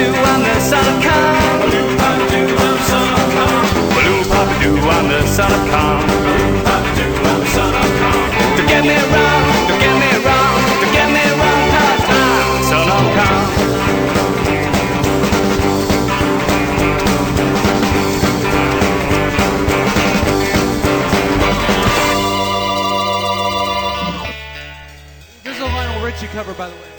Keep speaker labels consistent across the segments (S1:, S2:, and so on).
S1: do, I'm the son of pop do, I'm the son of pop do, I'm the son of Don't get me wrong, don't get me wrong, don't get me I'm son of
S2: This is a Lionel Richie cover, by the way.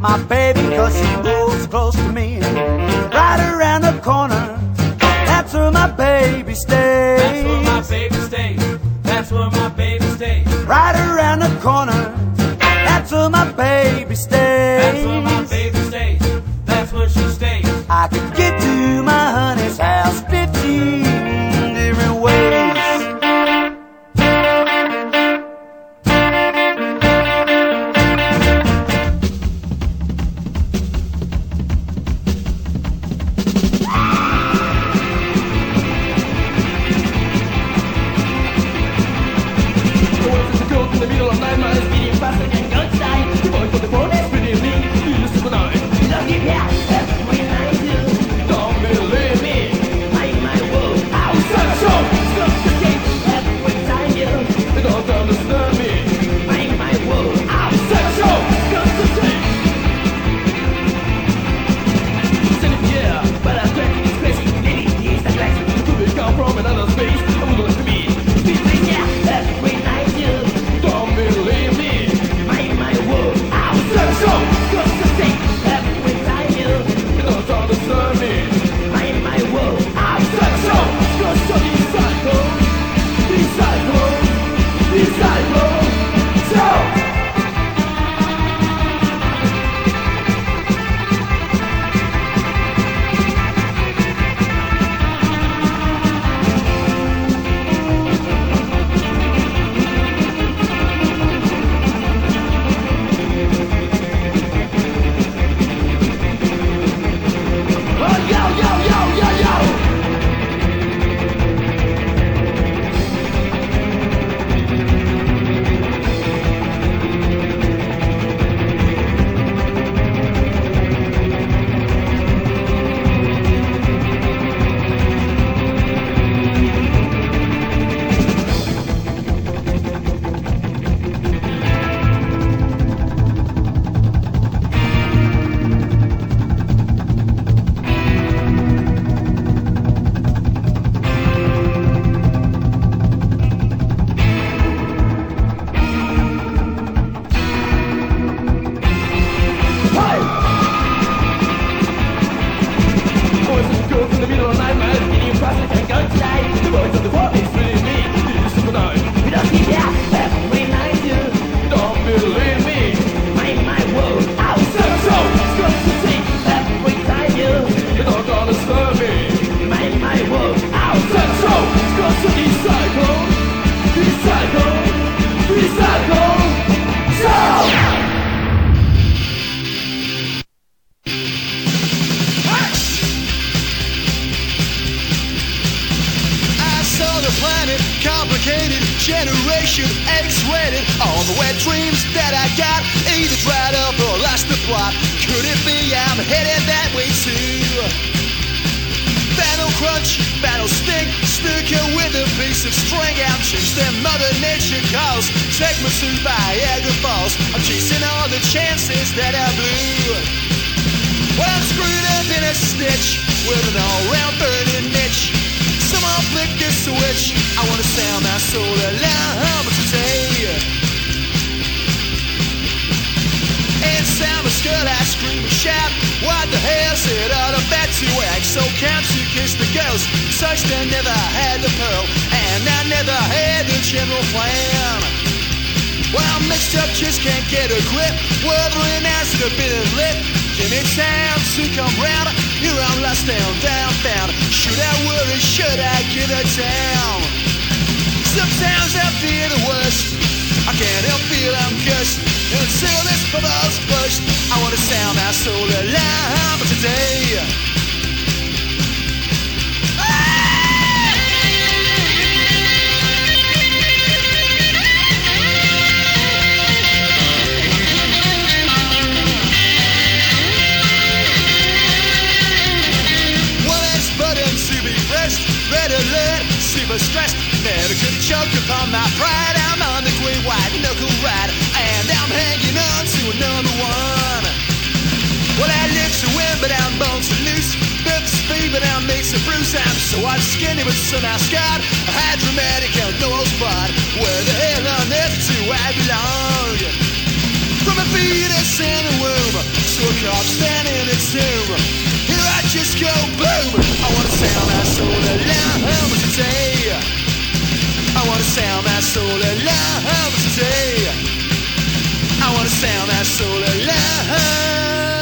S3: my baby cause she moves close to me. Right around the corner That's where my baby stays.
S4: That's where my baby stays. That's where my baby stays.
S3: Right around the corner That's where my baby stays.
S5: Sonic. And bubbles I wanna sound my soul alive today. super stressed. Never could choke upon my pride. I'm on the great white So I was skinny but somehow scarred. I had dramatic and no one's pride. Where the hell on earth do I belong? From a fetus in a womb to a corpse standing in its tomb. Here I just go boom. I wanna sell my soul alarm today. I wanna sell my soul alarm today. I wanna sell my soul alarm.